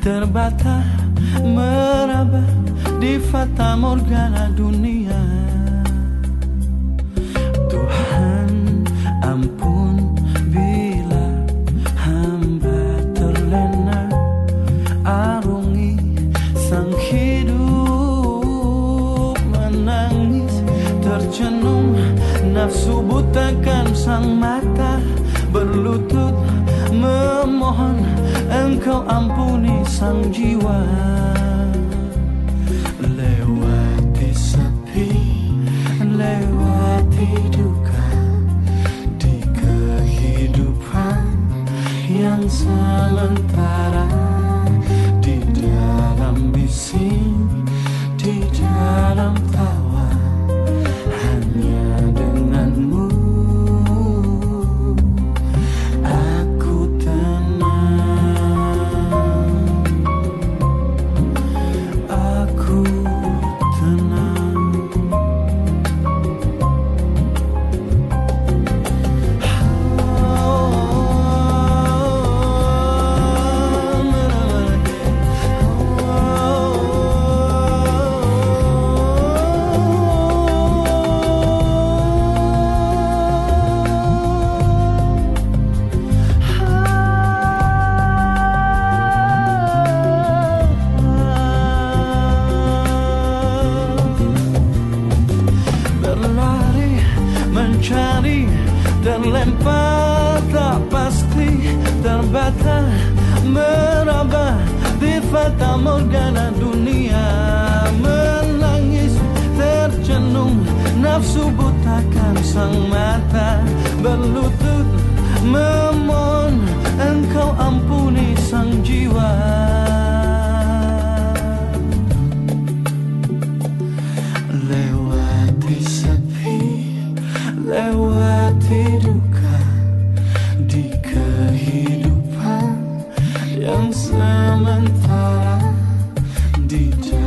terbata meraba di fata morgana dunia. Tuhan ampun bila hamba terlena arungi sang hidup menangis tercenung nafsu butakan sang mata berlutut memohon engkau ampuni sang jiwa. Lewati sepi lewati duka di kehidupan yang sementara mencari terlempar tak pasti terbata meraba di fata morgana dunia. Menangis tercenung nafsu butakan sang mata berlutut. Memohon engkau ampuni lewati duka di kehidupan yang sementara di dalam